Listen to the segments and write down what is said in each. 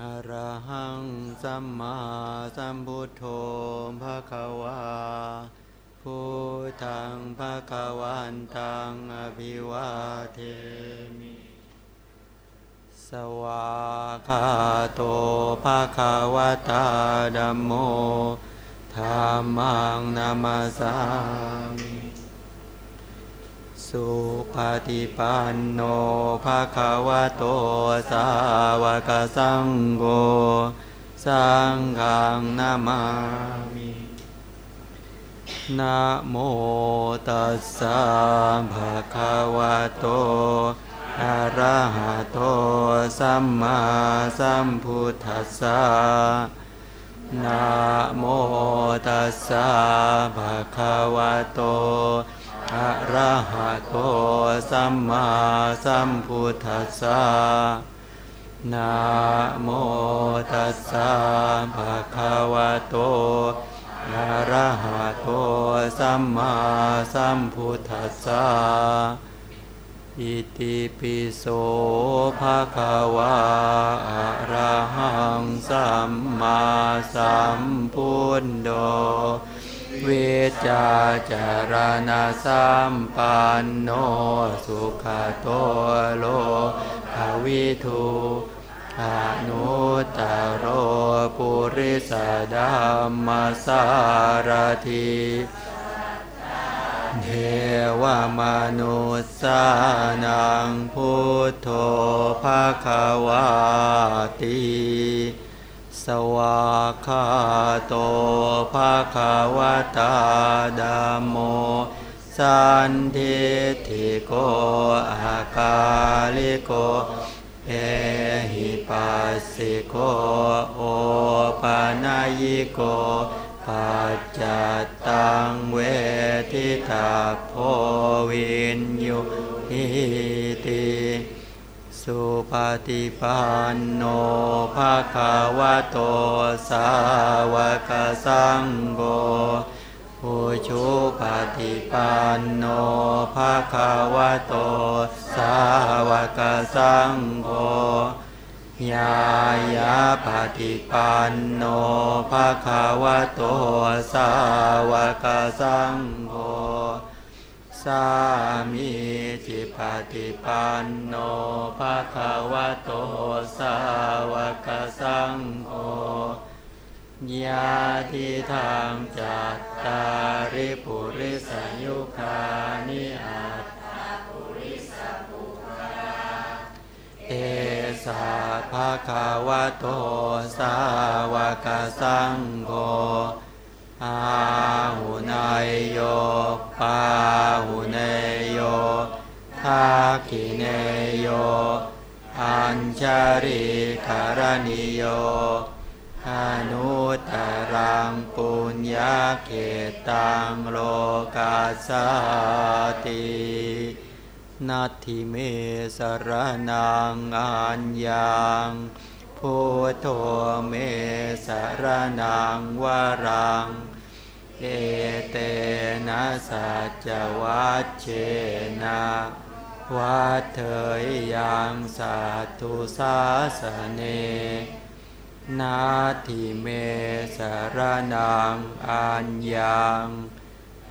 อะระหังสัมมาสัมพุทโธภะคะวาพุทธังภะคะวันตังอภิวาเทมิ สวาคาโตภะคะวะตาดัมโมธรรมังนามาสามิ สุปฏิปันโนภะคะวะโตสาวกสังโฆสังฆังนามามินะโมตัสสะภะคะวะโตอะระหะโตสัมมาสัมพุทธัสสะนะโมตัสสะภะคะวะโต อะระหะโตสัมมาสัมพุทธัสสะนะโมตัสสะภะคะวะโตอะระหะโตสัมมาสัมพุทธัสสะอิติปิโสภะคะวะอะระหังสัมมาสัมพุทโธ วจจาจารณสัมปันโนสุขโตโลภวิทูอนุตตโรปุริสดัมมสารทีเทวมนุษสานังพุทโธภาควาติ สวาคาโตภาคาวตาดามโม สันทิติโกอาคาลิโกเอหิปัสสิโกโอปานายิโกปัจจตังเวทิตาโพวินยุหิติ สุปฏิปันโนภาคาวะโตสาวกสังโฆผู้ชุปฏิปันโนภาคาวะโตสาวกสังโฆยายาปฏิปันโนภาคาวะโตสาวกสังโฆ สามีจิปฏิปันโนภาคาวะโตสาวกสังโฆญาติทางจัตตาริปุริสยุคานิอัตเอสาภาคาวะโตสาวกสังโฆ อาหุนายโยปาหุเนโยทักิเนโย อัญชาริคารณิโยอนุตตรังปุญญาเขตังโลกาสาตินัตถิเมสรนังอัญญัง พุทโธเมสรนังวรัง เอเตนะสัจวัชเชนะวัดเถยยังสัตตุสาสเน นาทิเมสรนังอัญญัง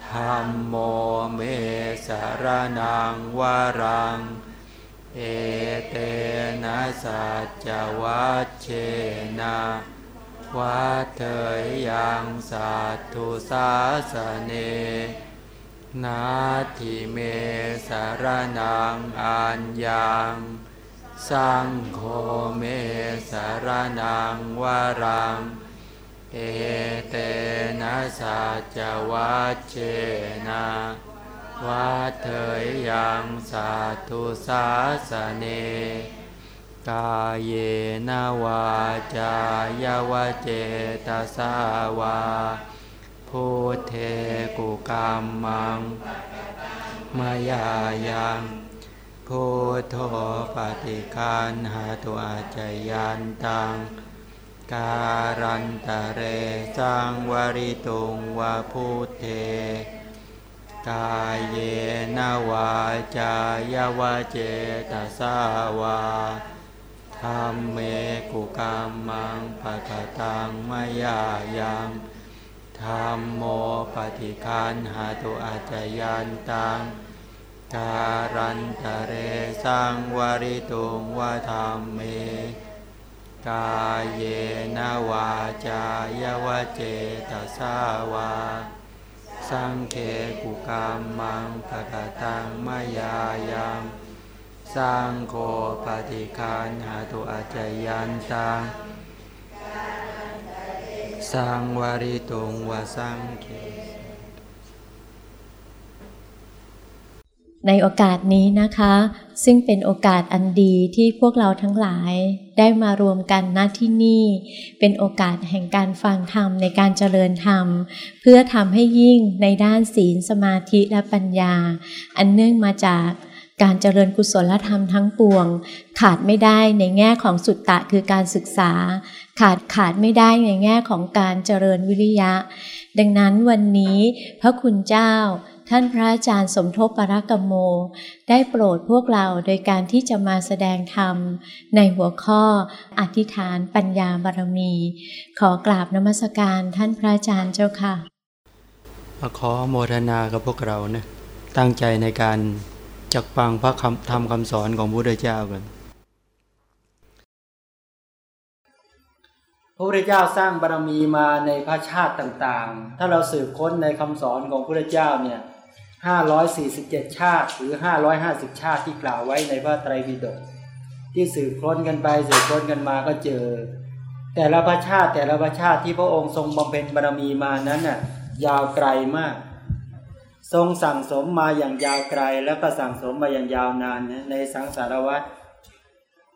ธรรมโมเมสรนังวรัง เอเตนะสัจวัชเชนะวัดเถยยังสัตตุสาสเน นาทิเมสารนังอัญญังสังโฆเมสารนังวารัง เอเตนะสัจวัชเชนะ วัดเถยยังสัตตุสาสเน กายเยนวาจายาวเจตสาวาพุเทกุกรรมังมายายังพุทโธปฏิคันหาตัวจยันตัง การันตะเรสังวริตุงวาพุเท กายเยนวาจายาวเจตสาวาธรรมเมกุกรรมังปะกตังมายายังธรรมโมปฏิคันหาตุอาจยันตังการันตะเรสังวริตุงวะธรรมเม กายเยนวาจายวเจตสาวา สังเคกุกามังภกตังมายายังสังโฆปฏิคานหาตุอาจยันตังสังวริตุงวสังเค ในโอกาสนี้นะคะ ซึ่งเป็นโอกาสอันดีที่พวกเราทั้งหลายได้มารวมกันณที่นี่ เป็นโอกาสแห่งการฟังธรรมในการเจริญธรรม เพื่อทำให้ยิ่งในด้านศีลสมาธิและปัญญา อันเนื่องมาจากการเจริญกุศลธรรมทั้งปวง ขาดไม่ได้ในแง่ของสุตตะคือการศึกษา ขาดขาดไม่ได้ในแง่ของการเจริญวิริยะ ดังนั้นวันนี้พระคุณเจ้า ท่านพระอาจารย์สมทบปรกโม ได้โปรดพวกเราโดยการที่จะมาแสดงธรรม ในหัวข้ออธิษฐานปัญญาบารมี ขอกราบนมัสการท่านพระอาจารย์เจ้าค่ะ ขอโมทนากับพวกเรานะตั้งใจในการจักฟังพระคำธรรมคำสอนของพระพุทธเจ้ากันพระพุทธเจ้าสร้างบารมีมาในพระชาติต่างๆ ถ้าเราสืบค้นในคำสอนของพระพุทธเจ้าเนี่ย 547 ชาติหรือ 550 ชาติที่กล่าวไว้ในพระไตรปิฎกที่สืบค้นกันไปสืบค้นกันมาก็เจอ แต่ละพระชาติแต่ละพระชาติที่พระองค์ทรงบำเพ็ญบารมีมานั้นน่ะยาวไกลมาก ทรงสั่งสมมาอย่างยาวไกล แล้วก็สั่งสมมาอย่างยาวนานในสังสารวัฏ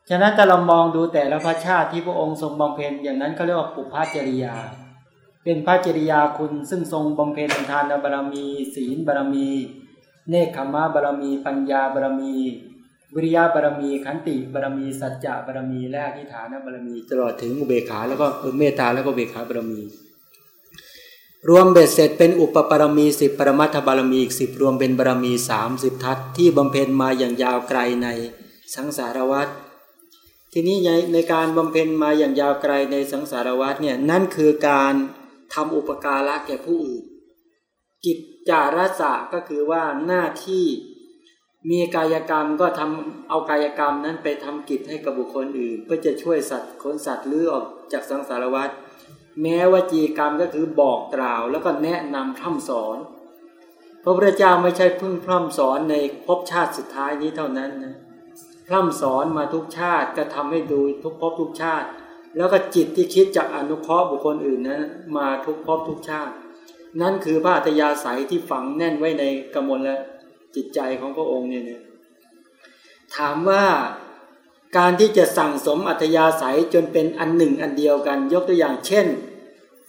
ฉะนั้นถ้าเรามองดูแต่ละพระชาติที่พระองค์ทรงบำเพ็ญอย่างนั้นเขาเรียกว่าปุพพจริยา เป็นพระจริยาคุณซึ่งทรงบำเพ็ญทานบารมี ศีลบารมี เนคขมะบารมี ปัญญาบารมี วิริยะบารมี ขันติบารมี สัจจะบารมี และอธิฐานบารมี ตลอดถึงอุเบกขาแล้วก็เมตตาแล้วก็เบกขาบารมี รวมเบ็ดเสร็จเป็นอุปปารมีสิบปรมัตถบารมีอีกสิบรวมเป็นบารมีสามสิบทัศที่บำเพ็ญมาอย่างยาวไกลในสังสารวัฏทีนี้ในการบำเพ็ญมาอย่างยาวไกลในสังสารวัฏเนี่ยนั่นคือการ ทำอุปการะแก่ผู้อื่น กิจจารสะก็คือว่าหน้าที่มีกายกรรมก็ทำเอากายกรรมนั้นไปทำกิจให้กับบุคคลอื่น เพื่อจะช่วยสัตว์ขนสัตว์ลื้อออกจากสังสารวัฏแม้ว่าจีกรรมก็คือบอกกล่าว แล้วก็แนะนำพร่ำสอน พระพุทธเจ้าไม่ใช่เพึ่งพร่ำสอนในภพชาติสุดท้ายนี้เท่านั้นนะพร่ำสอนมาทุกชาติก็ทำให้ดูทุกภพทุกชาติ แล้วก็จิตที่คิดจากอนุเคราะห์บุคคลอื่นนั้น มาทุกภพทุกชาติ นั่นคือพระอัตยาศัยที่ฝังแน่นไว้ในกมลและจิตใจของพระองค์เนี่ยถามว่าการที่จะสั่งสมอัตยาศัยจนเป็นอันหนึ่งอันเดียวกัน ยกตัวอย่างเช่น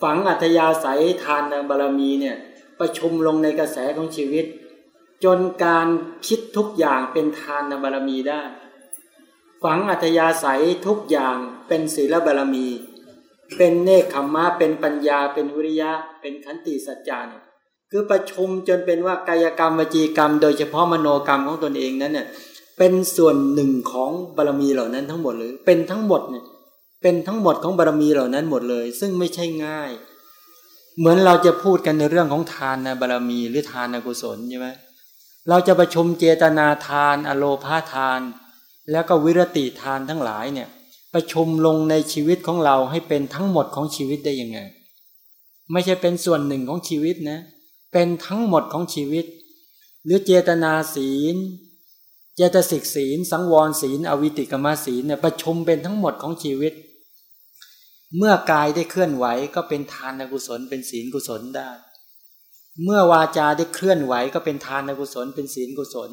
ฝังอัตยาศัยทานบารมีเนี่ยประชุมลงในกระแสของชีวิต จนการคิดทุกอย่างเป็นทานบารมีได้ ฝังอัธยาศัยทุกอย่างเป็นศีลบารมี เป็นเนคขมมะเป็นปัญญา เป็นวิริยะ เป็นขันติสัจจานคือประชุมจนเป็นว่ากายกรรมวจีกรรม โดยเฉพาะมโนกรรมของตนเองนั้นเนี่ยเป็นส่วนหนึ่งของบารมีเหล่านั้นทั้งหมดเลยเป็นทั้งหมดเนี่ยเป็นทั้งหมดของบารมีเหล่านั้นหมดเลย ซึ่งไม่ใช่ง่าย เหมือนเราจะพูดกันในเรื่องของทานนะบารมีหรือทานกุศลใช่ไหมเราจะประชุมเจตนาทาน อโลพาทาน แล้วก็วิรติทานทั้งหลายเนี่ยประชุมลงในชีวิตของเราให้เป็นทั้งหมดของชีวิตได้ยังไง ไม่ใช่เป็นส่วนหนึ่งของชีวิตนะ เป็นทั้งหมดของชีวิต หรือเจตนาศีล เจตสิกศีล สังวรศีล อวิติกรรมศีลเนี่ยประชุมเป็นทั้งหมดของชีวิต เมื่อกายได้เคลื่อนไหวก็เป็นทานกุศลเป็นศีลกุศลได้ เมื่อวาจาได้เคลื่อนไหวก็เป็นทานกุศลเป็นศีลกุศล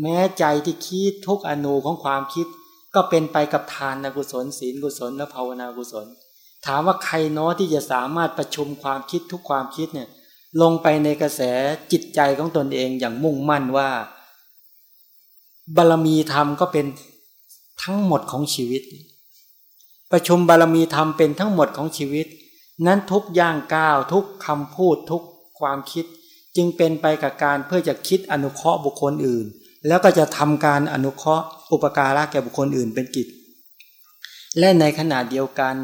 แม้ใจที่คิดทุกอนูของความคิด ก็เป็นไปกับทานกุศลศีลกุศลและภาวนากุศล ถามว่าใครเนาะที่จะสามารถประชุมความคิดทุกความคิดเนี่ยลงไปในกระแสจิตใจของตนเองอย่างมุ่งมั่นว่า บารมีธรรมก็เป็นทั้งหมดของชีวิต ประชุมบารมีธรรมเป็นทั้งหมดของชีวิต นั้นทุกย่างก้าวทุกคำพูดทุกความคิด จึงเป็นไปกับการเพื่อจะคิดอนุเคราะห์บุคคลอื่น แล้วก็จะทำการอนุเคราะห์อุปการะแก่บุคคลอื่นเป็นกิจ และในขณะเดียวกัน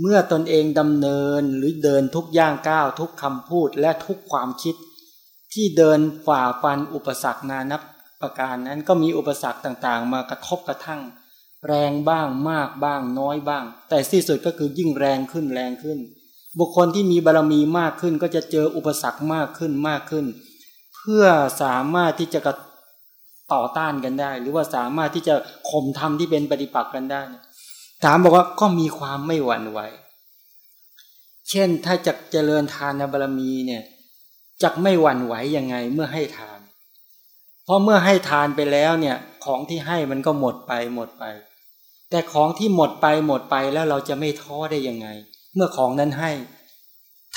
เมื่อตนเองดำเนินหรือเดินทุกย่างก้าวทุกคำพูดและทุกความคิด ที่เดินฝ่าฟันอุปสรรคนานับประการนั้นก็มีอุปสรรคต่างๆ มากระทบกระทั่ง แรงบ้างมากบ้างน้อยบ้าง แต่ที่สุดก็คือยิ่งแรงขึ้นแรงขึ้น บุคคลที่มีบารรมีมากขึ้นก็จะเจออุปสรรคมากขึ้นมากขึ้น เพื่อสามารถที่จะกระ ต่อต้านกันได้ หรือว่าสามารถที่จะข่มทำที่เป็นปฏิปักษ์กันได้ ถามบอกว่าก็มีความไม่หวั่นไหว เช่นถ้าจะเจริญทานบารมีเนี่ยจะไม่หวั่นไหวยังไงเมื่อให้ทาน เพราะเมื่อให้ทานไปแล้วเนี่ยของที่ให้มันก็หมดไปหมดไป แต่ของที่หมดไปหมดไปแล้วเราจะไม่ท้อได้ยังไง เมื่อของนั้นให้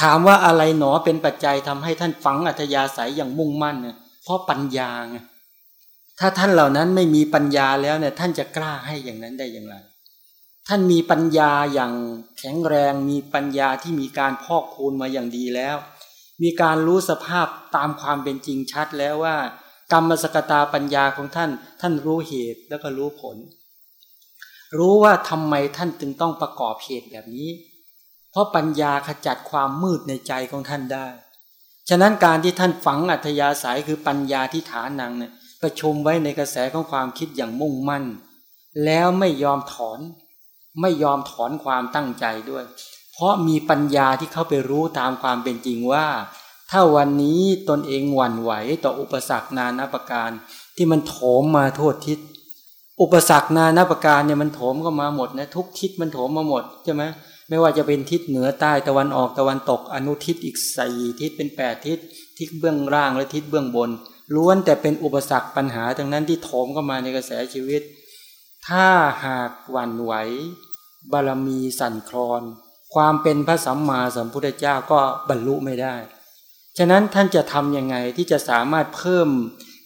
ถามว่าอะไรหนอเป็นปัจจัยทำให้ท่านฝังอัธยาศัยอย่างมุ่งมั่นเนี่ยเพราะปัญญาไง ถ้าท่านเหล่านั้นไม่มีปัญญาแล้วเนี่ยท่านจะกล้าให้อย่างนั้นได้อย่างไร ท่านมีปัญญาอย่างแข็งแรง มีปัญญาที่มีการพอกคูณมาอย่างดีแล้ว มีการรู้สภาพตามความเป็นจริงชัดแล้วว่า กรรมสกตาปัญญาของท่าน ท่านรู้เหตุแล้วก็รู้ผล รู้ว่าทำไมท่านจึงต้องประกอบเหตุแบบนี้ เพราะปัญญาขจัดความมืดในใจของท่านได้ ฉะนั้นการที่ท่านฝังอัธยาศัยคือปัญญาที่ฐานังเนี่ย ประชุมไว้ในกระแสของความคิดอย่างมุ่งมั่น แล้วไม่ยอมถอน ไม่ยอมถอนความตั้งใจด้วย เพราะมีปัญญาที่เข้าไปรู้ตามความเป็นจริงว่า ถ้าวันนี้ตนเองหวั่นไหวต่ออุปสรรคนานาประการ ที่มันโถมมาโทษทิศอุปสรรคนานาประการเนี่ยมันโถมก็มาหมดนะทุกทิศมันโถมมาหมดใช่ไหมไม่ว่าจะเป็นทิศเหนือใต้ตะวันออกตะวันตกอนุทิศอีกสี่ทิศเป็นแปดทิศทิศเบื้องล่างและทิศเบื้องบน ล้วนแต่เป็นอุปสรรคปัญหาทั้งนั้นที่โถมเข้ามาในกระแสชีวิต ถ้าหากหวั่นไหว บารมีสั่นคลอน ความเป็นพระสัมมาสัมพุทธเจ้าก็บรรลุไม่ได้ ฉะนั้นท่านจะทำยังไงที่จะสามารถเพิ่ม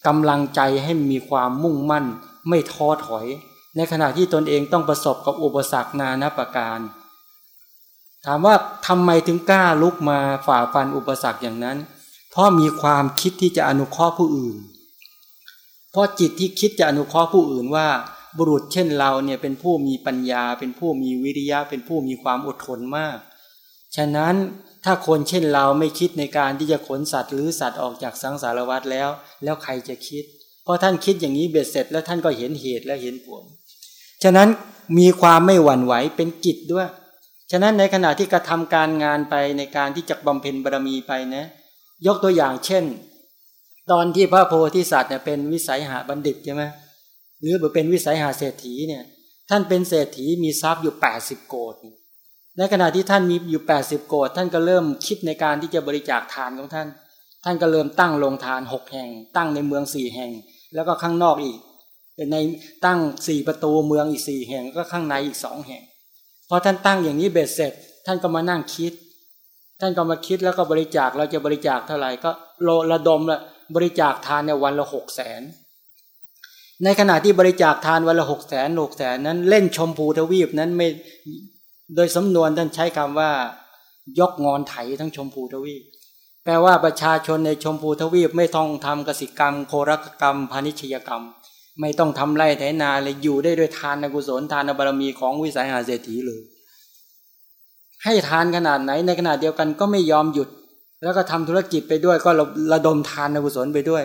กำลังใจให้มีความมุ่งมั่น ไม่ท้อถอย ในขณะที่ตนเองต้องประสบกับอุปสรรคนานาประการ ถามว่าทำไมถึงกล้าลุกมาฝ่าฟันอุปสรรคอย่างนั้น เพราะมีความคิดที่จะอนุเคราะห์ผู้อื่น เพราะจิตที่คิดจะอนุเคราะห์ผู้อื่นว่า บุรุษเช่นเราเนี่ยเป็นผู้มีปัญญา เป็นผู้มีวิริยะ เป็นผู้มีความอดทนมาก ฉะนั้นถ้าคนเช่นเราไม่คิดในการที่จะขนสัตว์หรือสัตว์ออกจากสังสารวัฏแล้ว แล้วใครจะคิด เพราะท่านคิดอย่างนี้เบ็ดเสร็จ แล้วท่านก็เห็นเหตุและเห็นผล ฉะนั้นมีความไม่หวั่นไหวเป็นกิจด้วย ฉะนั้นในขณะที่กระทำการงานไปในการที่จะบำเพ็ญบารมีไปนะ ยกตัวอย่างเช่น ตอนที่พระโพธิสัตว์เนี่ยเป็นวิสัยหาบัณฑิตใช่ไหมหรือเป็นวิสัยหาเศรษฐีเนี่ย ท่านเป็นเศรษฐีมีทรัพย์อยู่แปดสิบโกดในขณะที่ท่านมีอยู่แปดสิบโกดท่านก็เริ่มคิดในการที่จะบริจาคทานของท่าน ท่านก็เริ่มตั้งโรงทานหกแห่ง ตั้งในเมืองสี่แห่ง แล้วก็ข้างนอกอีก ในตั้งสี่ประตูเมืองอีกสี่แห่ง ก็ข้างในอีกสองแห่ง พอท่านตั้งอย่างนี้เบ็ดเสร็จ ท่านก็มานั่งคิด ท่านก็มาคิดแล้วก็บริจาคเราจะบริจาคเท่าไหร่ก็โลระดมละบริจาคทานในวันละหกแสนในขณะที่บริจาคทานวันละหกแสนหกแสนนั้นเล่นชมพูทวีปนั้นไม่โดยสำนวนท่านใช้คำว่า ยกงอนไถทั้งชมพูทวีป แปลว่าประชาชนในชมพูทวีปไม่ต้องทำกสิกรรม โครกกรรมพาณิชยกรรม ไม่ต้องทำไร่ไถนาเลยอยู่ได้ด้วยทานกุศลทานบารมีของวิสัยหาเศรษฐีเลย ให้ทานขนาดไหน ในขณะเดียวกันก็ไม่ยอมหยุด แล้วก็ทำธุรกิจไปด้วยก็ระดมทานในกุศลไปด้วย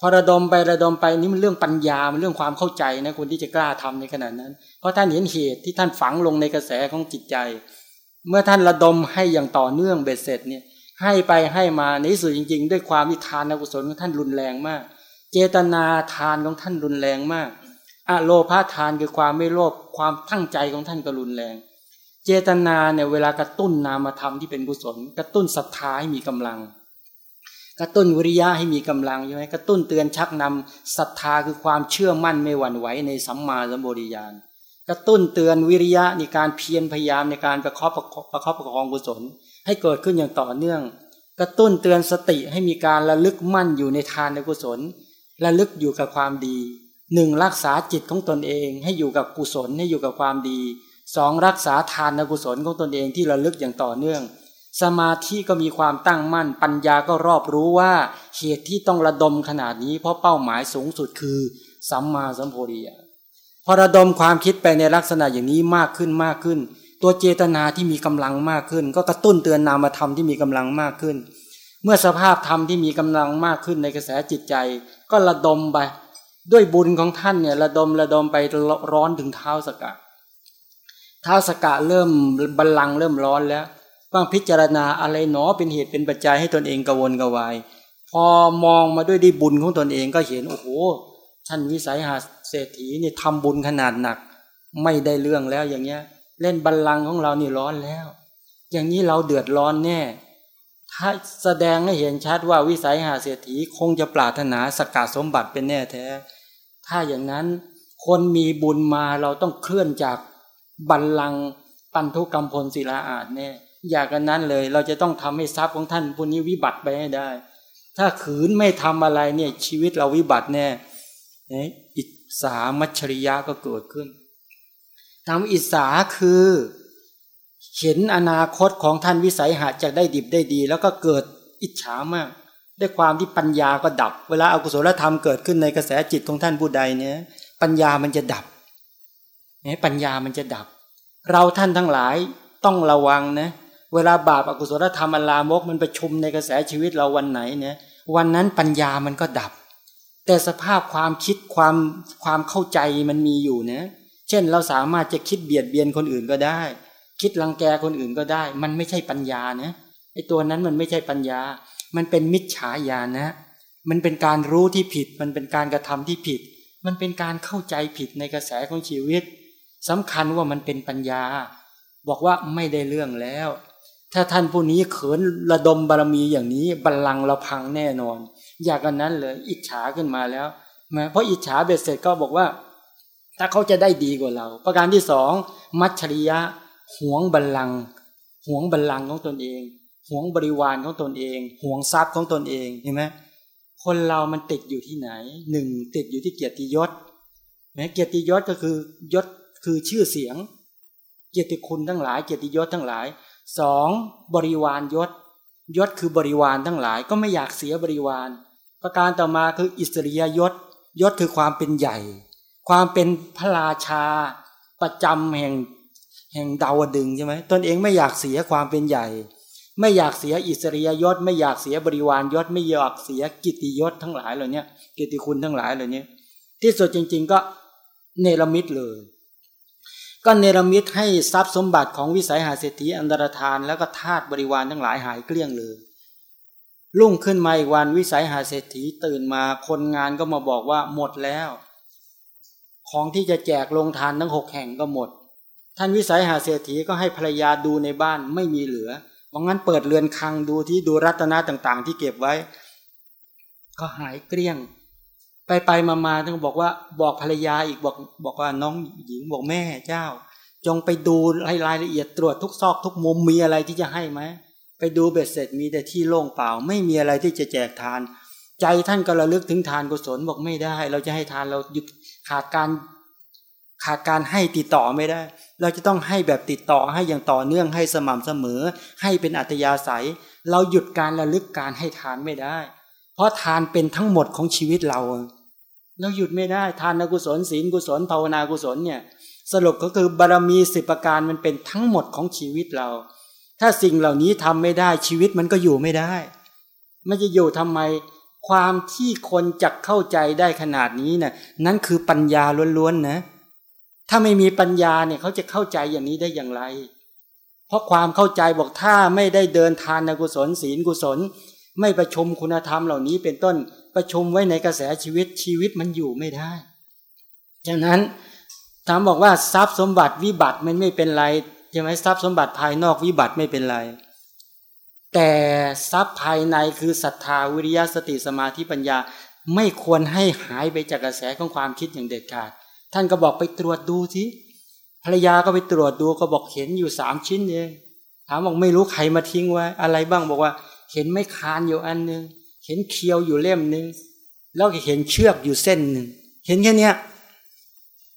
พอระดมไประดมไปนี่มันเรื่องปัญญา มันเรื่องความเข้าใจนะคนที่จะกล้าทำในขณะนั้น เพราะท่านเห็นเหตุที่ท่านฝังลงในกระแสของจิตใจ เมื่อท่านระดมให้อย่างต่อเนื่องเบ็ดเสร็จเนี่ยให้ไปให้มาในที่สุดจริง ๆ ด้วยความวิทานในกุศลของท่านรุนแรงมาก เจตนาทานของท่านรุนแรงมากอะโลภาทานคือความไม่โลภความตั้งใจของท่านก็รุนแรง จตนาเนี่ยเวลากระตุ้นนามธรรมที่เป็นกุศล กระตุ้นศรัทธาให้มีกำลัง กระตุ้นวิริยะให้มีกำลังใช่ไหมกระตุ้นเตือนชักนำศรัทธาคือความเชื่อมั่นไม่หวั่นไหวในสัมมาสัมปวิญาณกระตุ้นเตือนวิริยะในการเพียรพยายามในการประคอบประคอบประคองกุศล ให้เกิดขึ้นอย่างต่อเนื่อง กระตุ้นเตือนสติให้มีการระลึกมั่นอยู่ในทานในกุศลระลึกอยู่กับความดีหนึ่งรักษาจิตของตนเองให้อยู่กับกุศลให้อยู่กับความดี สองรักษาทานกุศลของตนเองที่ระลึกอย่างต่อเนื่อง สมาธิก็มีความตั้งมั่น ปัญญาก็รอบรู้ว่าเหตุที่ต้องระดมขนาดนี้ เพราะเป้าหมายสูงสุดคือสัมมาสัมโพธิญาพอระดมความคิดไปในลักษณะอย่างนี้มากขึ้นมากขึ้น ตัวเจตนาที่มีกำลังมากขึ้น ก็กระตุ้นเตือนนามธรรมที่มีกำลังมากขึ้น เมื่อสภาพธรรมที่มีกำลังมากขึ้นในกระแสจิตใจ ก็ระดมไป ด้วยบุญของท่านเนี่ยระดมระดมไปร้อนถึงเท้าสกะเท้าสกะเริ่มบัลลังเริ่มร้อนแล้วบ้างพิจารณาอะไรหนอเป็นเหตุเป็นปัจจัยให้ตนเองกวนกวาย พอมองมาด้วยดีบุญของตนเองก็เห็นโอ้โหท่านวิสัยหาเศรษฐีนี่ทำบุญขนาดหนัก ไม่ได้เรื่องแล้วอย่างเงี้ย เล่นบัลลังของเรานี่ร้อนแล้ว อย่างนี้เราเดือดร้อนแน่ถ้าแสดงให้เห็นชัดว่าวิสัยหาเศรษฐีคงจะปรารถนาสกัดสมบัติเป็นแน่แท้ ถ้าอย่างนั้นคนมีบุญมาเราต้องเคลื่อนจาก บัลลังปันทุกรรมพลศิลาอาจแน่อยากกันนั้นเลย เราจะต้องทำให้ทรัพย์ของท่านผู้นี้วิบัติไปให้ได้ ถ้าขืนไม่ทำอะไรเนี่ยชีวิตเราวิบัติแน่อิสามัชริยะก็เกิดขึ้นทำอิสาคือเห็นอนาคตของท่านวิสัยหาจะได้ดิบได้ดี แล้วก็เกิดอิจฉามาก ด้วยความที่ปัญญาก็ดับ เวลาอากุศลธรรมเกิดขึ้นในกระแสจิตของท่านผู้ใดเนี่ย ปัญญามันจะดับ นี่ยปัญญามันจะดับ เราท่านทั้งหลายต้องระวังนะ เวลาบาปอากุศลธรรมอลามกมันประชุมในกระแสชีวิตเราวันไหนเนี่ย วันนั้นปัญญามันก็ดับ แต่สภาพความคิดความความเข้าใจมันมีอยู่นะเช่นเราสามารถจะคิดเบียดเบียนคนอื่นก็ได้ คิดรังแกคนอื่นก็ได้ มันไม่ใช่ปัญญานะไอตัวนั้นมันไม่ใช่ปัญญา มันเป็นมิจฉาญาณนะ มันเป็นการรู้ที่ผิด มันเป็นการกระทำที่ผิด มันเป็นการเข้าใจผิดในกระแสของชีวิต สำคัญว่ามันเป็นปัญญา บอกว่าไม่ได้เรื่องแล้ว ถ้าท่านผู้นี้เขินระดมบารมีอย่างนี้บัลลังเราพังแน่นอน อยากกันนั้นเลยอิจฉาขึ้นมาแล้วมาเพราะอิจฉาเบ็ดเสร็จก็บอกว่า ถ้าเขาจะได้ดีกว่าเรา ประการที่สองมัชริยะหวงบัลลังหวงบัลลังของตนเองหวงบริวารของตนเองหวงทรัพย์ของตนเองเห็นไหมคนเรามันติดอยู่ที่ไหนหนึ่งติดอยู่ที่เกียรติยศแม้เกียรติยศก็คือยศ คือชื่อเสียง เกียรติคุณทั้งหลาย เกียรติยศทั้งหลายสองบริวารยศ ยศคือบริวารทั้งหลาย ก็ไม่อยากเสียบริวาร ประการต่อมาคืออิสริยยศ ยศคือความเป็นใหญ่ ความเป็นพระราชา ประจำแห่งแห่งดาวดึงใช่ไหมตนเองไม่อยากเสียความเป็นใหญ่ ไม่อยากเสียอิสริยยศ ไม่อยากเสียบริวารยศ ไม่อยากเสียกิติยศทั้งหลายเหล่านี้กิติคุณทั้งหลายเหล่านี้ที่สุดจริง ๆ ก็เนรมิตเลย ก็เนรมิตให้ทรัพย์สมบัติของวิสัยหาเศรษฐีอันดรธานแล้วก็ทาสบริวารทั้งหลายหายเกลี้ยงเลยรุ่งขึ้นมาอีกวันวิสัยหาเศรษฐีตื่นมาคนงานก็มาบอกว่าหมดแล้ว ของที่จะแจกลงทานทั้งหกแห่งก็หมด ท่านวิสัยหาเศรษฐีก็ให้ภรรยาดูในบ้านไม่มีเหลือเพราะงั้นเปิดเรือนคังดูที่ดูรัตนาต่าง ๆ ที่เก็บไว้ ก็หายเกลี้ยง ไปไปมามาท่านบอกว่าบอกภรรยาอีกบอกบอกว่าน้องหญิงบอกแม่เจ้า จงไปดูรายละเอียดตรวจทุกซอกทุกมุมมีอะไรที่จะให้ไหมไปดูเบ็ดเสร็จมีแต่ที่โล่งเปล่า ไม่มีอะไรที่จะแจกทาน ใจท่านก็ระลึกถึงทานกุศลบอกไม่ได้ เราจะให้ทานเราหยุดขาดการขาดการให้ติดต่อไม่ได้ เราจะต้องให้แบบติดต่อให้อย่างต่อเนื่องให้สม่ำเสมอ ให้เป็นอัตยาศัย เราหยุดการระลึกการให้ทานไม่ได้ เพราะทานเป็นทั้งหมดของชีวิตเรา เราหยุดไม่ได้ ทานกุศลศีลกุศลภาวนากุศลเนี่ยสรุปก็คือบารมีสิบประการมันเป็นทั้งหมดของชีวิตเรา ถ้าสิ่งเหล่านี้ทำไม่ได้ชีวิตมันก็อยู่ไม่ได้ มันจะอยู่ทำไมความที่คนจักเข้าใจได้ขนาดนี้นะ่ะนั่นคือปัญญาล้วนๆนะ ถ้าไม่มีปัญญาเนี่ยเขาจะเข้าใจอย่างนี้ได้อย่างไร เพราะความเข้าใจบอกถ้าไม่ได้เดินทานกุศลศีลกุศล ไม่ประชุมคุณธรรมเหล่านี้เป็นต้น ประชุมไว้ในกระแสชีวิตชีวิตมันอยู่ไม่ได้ฉะนั้นถามบอกว่าทรัพย์สมบัติวิบัติมันไม่เป็นไรใช่ไหมทรัพย์สมบัติภายนอกวิบัติไม่เป็นไร แต่ทรัพย์ภายในคือศรัทธาวิริยะสติสมาธิปัญญาไม่ควรให้หายไปจากกระแสของความคิดอย่างเด็ดขาด ท่านก็บอกไปตรวจดูสิภรรยาก็ไปตรวจดูก็บอกเห็นอยู่สามชิ้นเองถามบอกไม่รู้ใครมาทิ้งไว้ อะไรบ้างบอกว่า เห็นไม่คานอยู่อันนึง เห็นเคียวอยู่เล่มหนึ่งแล้วก็เห็นเชือกอยู่เส้นหนึ่งเห็นแค่นี้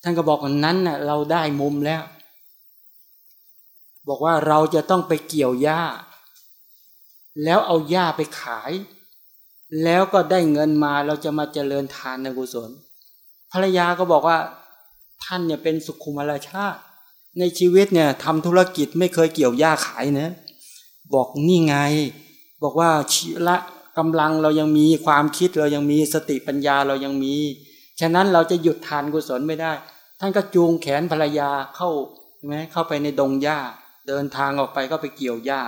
ท่านก็บอกว่านั้นน่ะ เราได้มุมแล้ว บอกว่าเราจะต้องไปเกี่ยวหญ้า แล้วเอาหญ้าไปขาย แล้วก็ได้เงินมาเราจะมาเจริญทานในกุศลภรรยาก็บอกว่า ท่านเนี่ยเป็นสุขุมราชาในชีวิตเนี่ยทำธุรกิจไม่เคยเกี่ยวหญ้าขายนะ บอกนี่ไง บอกว่าชีละ กำลังเรายังมีความคิดเรายังมีสติปัญญาเรายังมี ฉะนั้นเราจะหยุดทานกุศลไม่ได้ ท่านก็จูงแขนภรรยาเข้าใช่ไหมเข้าไปในดงหญ้า เดินทางออกไปก็ไปเกี่ยวหญ้า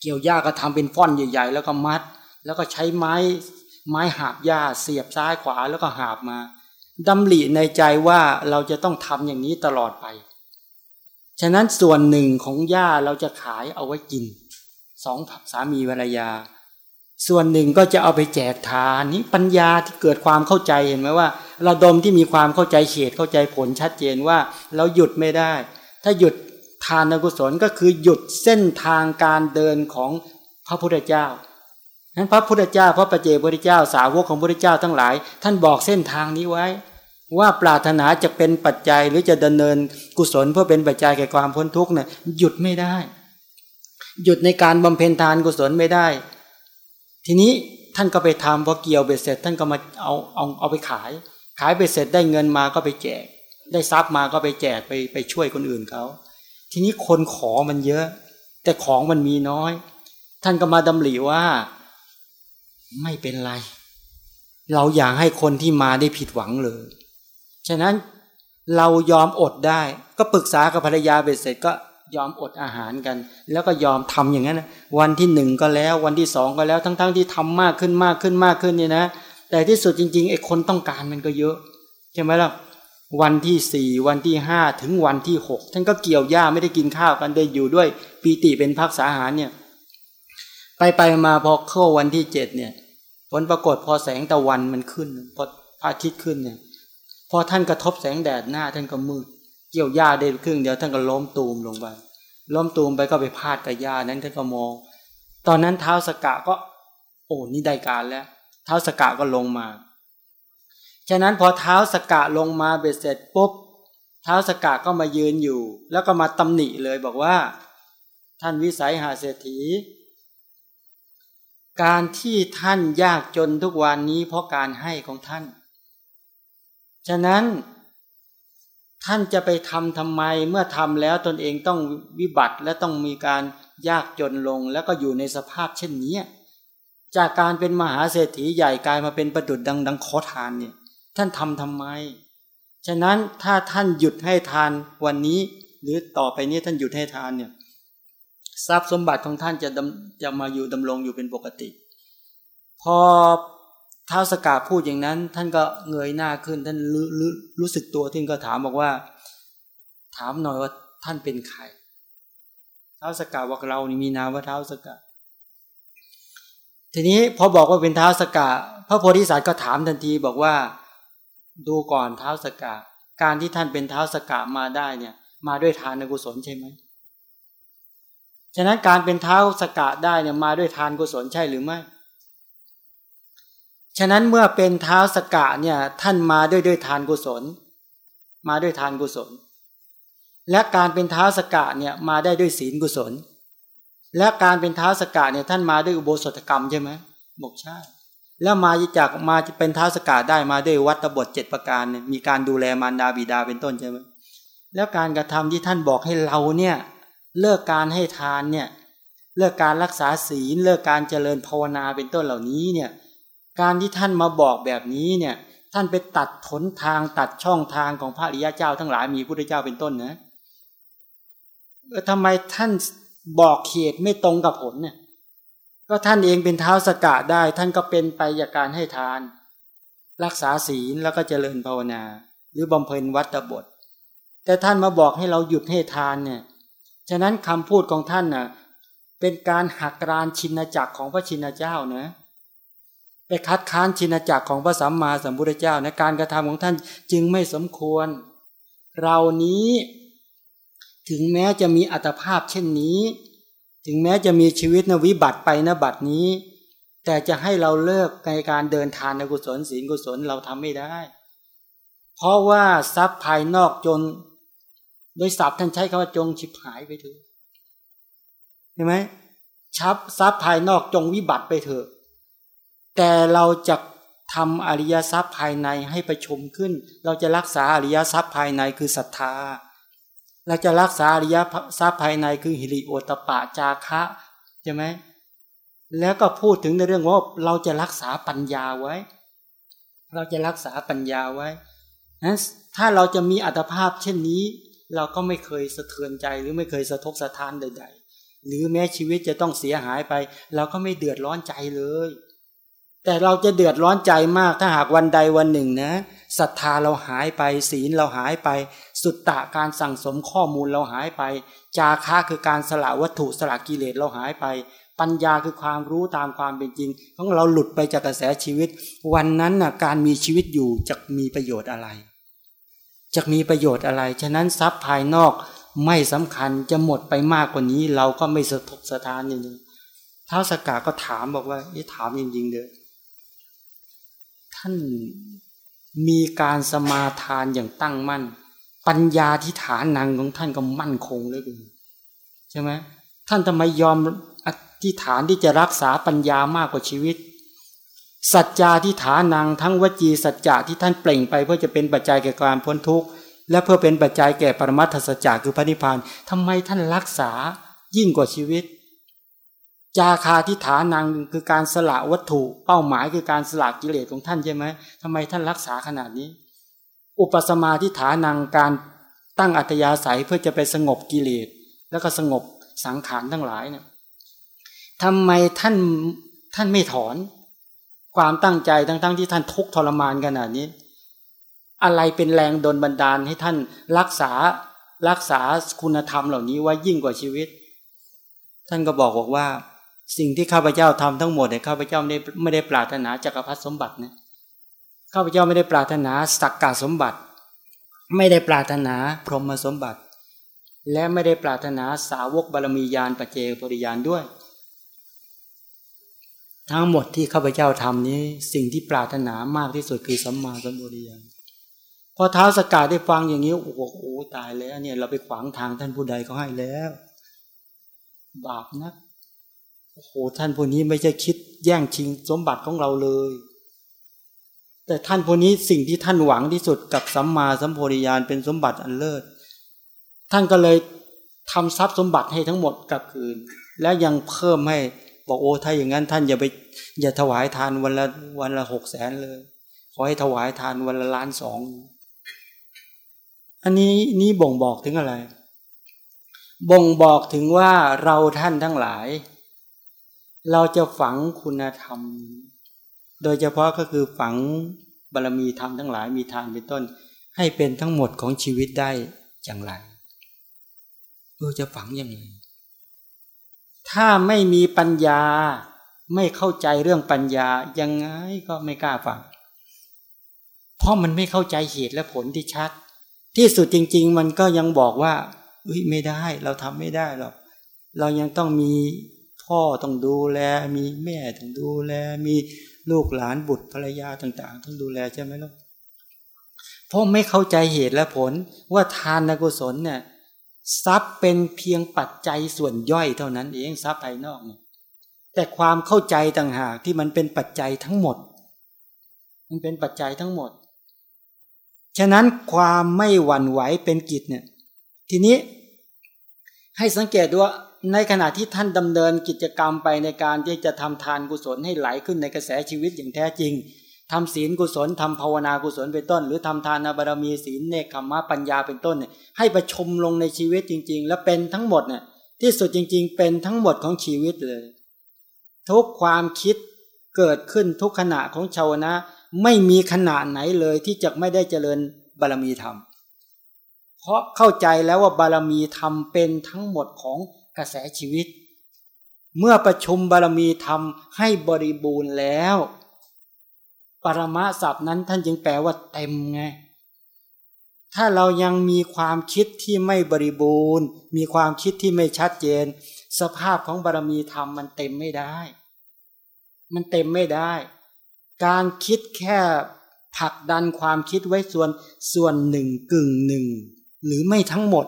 เกี่ยวหญ้าก็ทำเป็นฟ่อนใหญ่ ๆ แล้วก็มัด แล้วก็ใช้ไม้ไม้หาบหญ้าเสียบซ้ายขวาแล้วก็หาบมาดำริในใจว่าเราจะต้องทำอย่างนี้ตลอดไป ฉะนั้นส่วนหนึ่งของหญ้าเราจะขายเอาไว้กินสองสามีภรรยา ส่วนหนึ่งก็จะเอาไปแจกทานนี้ปัญญาที่เกิดความเข้าใจเห็นไหมว่าเราดมที่มีความเข้าใจเหตุเข้าใจผลชัดเจนว่าเราหยุดไม่ได้ ถ้าหยุดทานกุศลก็คือหยุดเส้นทางการเดินของพระพุทธเจ้านั้นพระพุทธเจ้า พระปเจกพุทธเจ้าสาวกของพระพุทธเจ้าทั้งหลาย ท่านบอกเส้นทางนี้ไว้ ว่าปรารถนาจะเป็นปัจจัยหรือจะดำเนินกุศลเพื่อเป็นปัจจัยแก่ความพ้นทุกข์เนี่ยหยุดไม่ได้ หยุดในการบำเพ็ญทานกุศลไม่ได้ ทีนี้ท่านก็ไปทำพอเกี่ยวเบ็ดเสร็จ ท่านก็มาเอาเอาเอาไปขาย ขายเบ็ดเสร็จได้เงินมาก็ไปแจก ได้ทรัพย์มาก็ไปแจกไปไปช่วยคนอื่นเขาทีนี้คนขอมันเยอะ แต่ของมันมีน้อย ท่านก็มาดำริว่า ไม่เป็นไร เราอยากให้คนที่มาได้ผิดหวังเลย ฉะนั้นเรายอมอดได้ ก็ปรึกษากับภรรยาเบ็ดเสร็จก็ ยอมอดอาหารกัน แล้วก็ยอมทำอย่างนั้นวันที่หนึ่งก็แล้ว วันที่สองก็แล้วทั้งๆทที่ทำมากขึ้นมากขึ้นมากขึ้นเนี่ยนะ แต่ที่สุดจริงๆไอ้คนต้องการมันก็เยอะใช่ไหมล่ะวันที่สี่วันที่ห้าถึงวันที่หกท่านก็เกี่ยวหญ้าไม่ได้กินข้าวกันได้อยู่ด้วยปีติเป็นพักษาหารเนี่ยไปไปมาพอเข้าวันที่เจ็ดเนี่ยผลปรากฏพอแสงตะวันมันขึ้นพอพระอาทิตย์ขึ้นเนี่ยพอท่านกระทบแสงแดดหน้าท่านก็มืด กี่ยวหญ้าได้ครึ่งเดียวท่านก็ล้มตูมลงไป ล้มตูมไปก็ไปพาดกับหญ้านั้นท่านก็มอง ตอนนั้นเท้าสกะก็ โอ้นี่ได้การแล้ว เท้าสกะก็ลงมา ฉะนั้นพอเท้าสกะลงมาเบ็ดเสร็จปุ๊บเท้าสกะก็มายืนอยู่ แล้วก็มาตำหนิเลยบอกว่า ท่านวิสัยหาเศรษฐี การที่ท่านยากจนทุกวันนี้เพราะการให้ของท่าน ฉะนั้น ท่านจะไปทำทำไมเมื่อทำแล้วตนเองต้องวิบัติและต้องมีการยากจนลง แล้วก็อยู่ในสภาพเช่นนี้จากการเป็นมหาเศรษฐีใหญ่กลายมาเป็นประดุดดังดังขอทานเนี่ยท่านทำทำไม ฉะนั้นถ้าท่านหยุดให้ทานวันนี้ หรือต่อไปนี้ท่านหยุดให้ทานเนี่ยทรัพย์สมบัติของท่านจะจะมาอยู่ดำรงอยู่เป็นปกติ พอ ท้าวสกาพูดอย่างนั้น ท่านก็เงยหน้าขึ้น ท่านรู้รู้รู้สึกตัวท่านก็ถามบอกว่า ถามหน่อยว่าท่านเป็นใครท้าวสกาว่าเรานี่มีนามว่าท้าวสกาทีนี้พอบอกว่าเป็นท้าวสกาพระโพธิสัตว์ก็ถามทันทีบอกว่าดูก่อนท้าวสกาการที่ท่านเป็นท้าวสกามาได้เนี่ย มาด้วยทานกุศลใช่ไหมฉะนั้นการเป็นเท้าสกะได้เนี่ยมาด้วยทานกุศลใช่หรือไม่ ฉะนั้นเมื่อเป็นเท้าสกะเนี่ยท่านมาด้วยด้วยทานกุศล มาด้วยทานกุศล และการเป็นเท้าสกะเนี่ยมาได้ด้วยศีลกุศล และการเป็นเท้าสกะเนี่ยท่านมาด้วยอุโบสถกรรมใช่ไหมบอกใช่แล้วมาจากมาจะเป็นเท้าสกะได้มาด้วยวัตบทเจ็ดประการเนี่ยมีการดูแลมารดาบิดาเป็นต้นใช่ไหมแล้วการกระทำที่ท่านบอกให้เราเนี่ยเลิกการให้ทานเนี่ยเลิกการรักษาศีลเลิกการเจริญภาวนาเป็นต้นเหล่านี้เนี่ย การที่ท่านมาบอกแบบนี้เนี่ย ท่านไปตัดผลทางตัดช่องทางของพระอริยะเจ้า ทั้งหลายมีพุทธเจ้าเป็นต้นนะเออทำไมท่านบอกเขตไม่ตรงกับผลเนี่ย ก็ท่านเองเป็นเท้าสกะได้ ท่านก็เป็นไปจากการให้ทาน รักษาศีลแล้วก็เจริญภาวนา หรือบำเพ็ญวัตบท แต่ท่านมาบอกให้เราหยุดให้ทานเนี่ยฉะนั้นคำพูดของท่านน่ะเป็นการหักรานชินจักรของพระชินเจ้านะ ไปคัดค้านชินจักรของพระสัมมาสัมพุทธเจ้าในการกระทำของท่านจึงไม่สมควร เรานี้ ถึงแม้จะมีอัตภาพเช่นนี้ ถึงแม้จะมีชีวิตนวิบัติไปนบัตินี้ แต่จะให้เราเลิกในการเดินทานกุศลศีลกุศลเราทำไม่ได้ เพราะว่าทรัพย์ภายนอกจน โดยศัพท์ท่านใช้คำว่าจงฉิบหายไปเถอะเห็นไหมชับทรัพย์ภายนอกจงวิบัติไปเถอะ แต่เราจะทำอริยทรัพย์ภายในให้ประชุมขึ้น เราจะรักษาอริยทรัพย์ภายในคือศรัทธา เราจะรักษาอริยทรัพย์ภายในคือหิริโอตปะจาคะใช่ไหมแล้วก็พูดถึงในเรื่องว่าเราจะรักษาปัญญาไว้ เราจะรักษาปัญญาไว้นะถ้าเราจะมีอัตภาพเช่นนี้ เราก็ไม่เคยสะเทือนใจหรือไม่เคยสะทกสะท้านใด ๆ หรือแม้ชีวิตจะต้องเสียหายไป เราก็ไม่เดือดร้อนใจเลย แต่เราจะเดือดร้อนใจมากถ้าหากวันใดวันหนึ่งนะศรัทธาเราหายไปศีลเราหายไป สุตตะการสั่งสมข้อมูลเราหายไป จาคะคือการสละวัตถุสละกิเลสเราหายไป ปัญญาคือความรู้ตามความเป็นจริงของเราหลุดไปจากกระแสชีวิต วันนั้นนะการมีชีวิตอยู่จะมีประโยชน์อะไรจะมีประโยชน์อะไร ฉะนั้นทรัพย์ภายนอกไม่สำคัญจะหมดไปมากกว่านี้ เราก็ไม่สะทกสะท้านนี่างนึงท้าวสกาก็ถามบอกว่านี่ถามจริงๆเด้อ ท่านมีการสมาทานอย่างตั้งมั่น ปัญญาที่ฐานังของท่านก็มั่นคงเลยใช่ไหมท่านทำไมยอมอธิฐานที่จะรักษาปัญญามากกว่าชีวิต สัจจาที่ฐานังทั้งวจีสัจจะที่ท่านเปล่งไป เพื่อจะเป็นปัจจัยแก่การพ้นทุกข์และเพื่อเป็นปัจจัยแก่ปรมัตถสัจจะคือพระนิพพานทำไมท่านรักษายิ่งกว่าชีวิต จาคาทิฐานังคือการสละวัตถุ เป้าหมายคือการสละกิเลสของท่านใช่ไหมทำไมท่านรักษาขนาดนี้ อุปสมาทิฐานังการตั้งอัตยาศัยเพื่อจะไปสงบกิเลส แล้วก็สงบสังขารทั้งหลายเนี่ยทำไมท่านท่านไม่ถอน ความตั้งใจทั้งๆทที่ท่านทุกทรมานขนาดนี้ อะไรเป็นแรงดลบันดาลให้ท่านรักษารักษาคุณธรรมเหล่านี้ไว้ยิ่งกว่าชีวิต ท่านก็บอกบอกว่า สิ่งที่ข้าพเจ้าทำทั้งหมดเนี่ยข้าพเจ้าไม่ได้ไม่ได้ปรารถนาจักรพรรดิสมบัตินะข้าพเจ้าไม่ได้ปรารถนาสักกาสมบัติ ไม่ได้ปรารถนาพรหมสมบัติ และไม่ได้ปรารถนาสาวกบารมียานปเจกปริยานด้วย ทั้งหมดที่ข้าพเจ้าทำนี้ สิ่งที่ปรารถนามากที่สุดคือสัมมาสัมพุทธญาณพอเท้าสกาดได้ฟังอย่างนี้โอ้โหตายแล้วเนี่ยเราไปขวางทางท่านผู้ใดเขาให้แล้ว บาปนะ โอ้โหท่านผู้นี้ไม่ใช่คิดแย่งชิงสมบัติของเราเลย แต่ท่านผู้นี้สิ่งที่ท่านหวังที่สุดกับสัมมาสัมโพธิญาณเป็นสมบัติอันเลิศ ท่านก็เลยทำทรัพย์สมบัติให้ทั้งหมดกลับคืน และยังเพิ่มให้บอกโอ้ถ้าอย่างนั้นท่านอย่าไปอย่าถวายทานวันละวันละหกแสนเลย ขอให้ถวายทานวันละล้านสอง อันนี้นี่บ่งบอกถึงอะไร บ่งบอกถึงว่าเราท่านทั้งหลาย เราจะฝังคุณธรรม โดยเฉพาะก็คือฝังบารรมีธรรมทั้งหลายมีทานเป็นต้น ให้เป็นทั้งหมดของชีวิตได้อย่างไรเราจะฝังยังไงถ้าไม่มีปัญญา ไม่เข้าใจเรื่องปัญญายังไงก็ไม่กล้าฝัง เพราะมันไม่เข้าใจเหตุและผลที่ชัด ที่สุดจริง ๆ มันก็ยังบอกว่าเฮ้ยไม่ได้ เราทำไม่ได้หรอกเรายังต้องมี พ่อต้องดูแล มีแม่ต้องดูแล มีลูกหลานบุตรภรรยาต่าง ๆ ต้องดูแลใช่ไหมลูกเพราะไม่เข้าใจเหตุและผลว่าทานนกุศลเนี่ยทรัพย์เป็นเพียงปัจจัยส่วนย่อยเท่านั้นเองทรัพย์ภายนอกเนี่ยแต่ความเข้าใจต่างหากที่มันเป็นปัจจัยทั้งหมด มันเป็นปัจจัยทั้งหมด ฉะนั้นความไม่หวั่นไหวเป็นกิจเนี่ย ทีนี้ให้สังเกตดูว่า ในขณะที่ท่านดำเนินกิจกรรมไปในการที่จะทำทานกุศลให้ไหลขึ้นในกระแสชีวิตอย่างแท้จริงทำศีลกุศลทำภาวนากุศลเป็นต้น หรือทำทานบารมีศีลเนคขมะปัญญาเป็นต้นเนี่ยให้ประชมลงในชีวิตจริง ๆ และเป็นทั้งหมดเนี่ยที่สุดจริง ๆ เป็นทั้งหมดของชีวิตเลย ทุกความคิดเกิดขึ้นทุกขณะของชาวนะ ไม่มีขณะไหนเลยที่จะไม่ได้เจริญบารมีธรรม เพราะเข้าใจแล้วว่าบารมีธรรมเป็นทั้งหมดของ กระแสชีวิต เมื่อประชุมบารมีธรรมให้บริบูรณ์แล้ว ปรมาศัพท์นั้นท่านจึงแปลว่าเต็มไง ถ้าเรายังมีความคิดที่ไม่บริบูรณ์ มีความคิดที่ไม่ชัดเจน สภาพของบารมีธรรมมันเต็มไม่ได้ มันเต็มไม่ได้ การคิดแค่ผลักดันความคิดไว้ส่วนส่วนหนึ่งกึ่งหนึ่งหรือไม่ทั้งหมด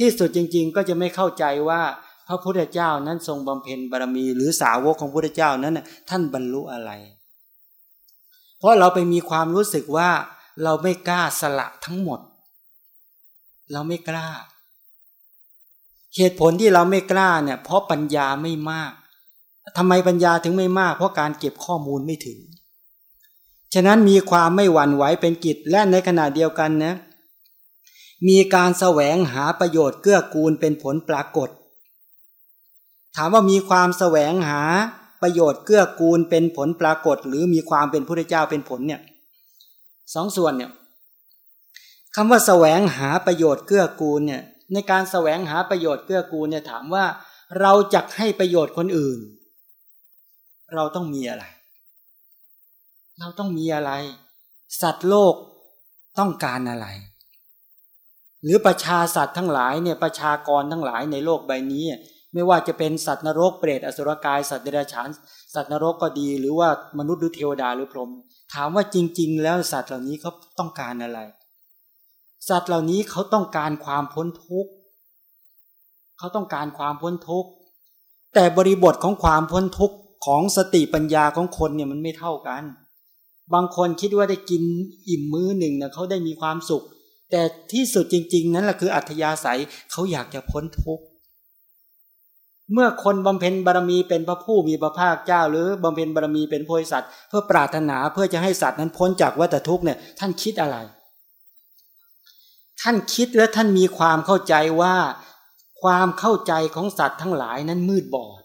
ที่สุดจริง ๆ ก็จะไม่เข้าใจว่าพระพุทธเจ้านั้นทรงบำเพ็ญบารมี หรือสาวกของพระพุทธเจ้านั้นท่านบรรลุอะไร เพราะเราไปมีความรู้สึกว่าเราไม่กล้าสละทั้งหมด เราไม่กล้า เหตุผลที่เราไม่กล้าเนี่ย เพราะปัญญาไม่มากทำไมปัญญาถึงไม่มาก เพราะการเก็บข้อมูลไม่ถึง ฉะนั้นมีความไม่หวั่นไหวเป็นกิจและในขณะเดียวกันนะ มีการแสวงหาประโยชน์เกื้อกูลเป็นผลปรากฏ ถามว่ามีความแสวงหาประโยชน์เกื้อกูลเป็นผลปรากฏ หรือมีความเป็นพระเจ้าเป็นผลเนี่ยสองส่วนเนี่ยคำว่าแสวงหาประโยชน์เกื้อกูลเนี่ยในการแสวงหาประโยชน์เกื้อกูลเนี่ยถามว่าเราจะให้ประโยชน์คนอื่น เราต้องมีอะไร เราต้องมีอะไร สัตว์โลกต้องการอะไร หรือประชาสัตว์ทั้งหลายเนี่ยประชากรทั้งหลายในโลกใบนี้ ไม่ว่าจะเป็นสัตว์นรกเปรตอสุรกายสัตว์เดรัจฉานสัตว์นรกก็ดี หรือว่ามนุษย์หรือเทวดาหรือพรหมถามว่าจริง ๆ แล้วสัตว์เหล่านี้เขาต้องการอะไร สัตว์เหล่านี้เขาต้องการความพ้นทุกข์เขาต้องการความพ้นทุกข์แต่บริบทของความพ้นทุกข์ของสติปัญญาของคนเนี่ยมันไม่เท่ากัน บางคนคิดว่าได้กินอิ่มมื้อหนึ่งนะเขาได้มีความสุข แต่ที่สุดจริง ๆ นั้นแหละคืออัธยาศัยเขาอยากจะพ้นทุกข์เมื่อคนบำเพ็ญบารมีเป็นพระผู้มีพระภาคเจ้า หรือบำเพ็ญบารมีเป็นโพธิสัตว์ เพื่อปรารถนาเพื่อจะให้สัตว์นั้นพ้นจากวัฏทุกข์เนี่ยท่านคิดอะไร ท่านคิดและท่านมีความเข้าใจว่า ความเข้าใจของสัตว์ทั้งหลายนั้นมืดบอด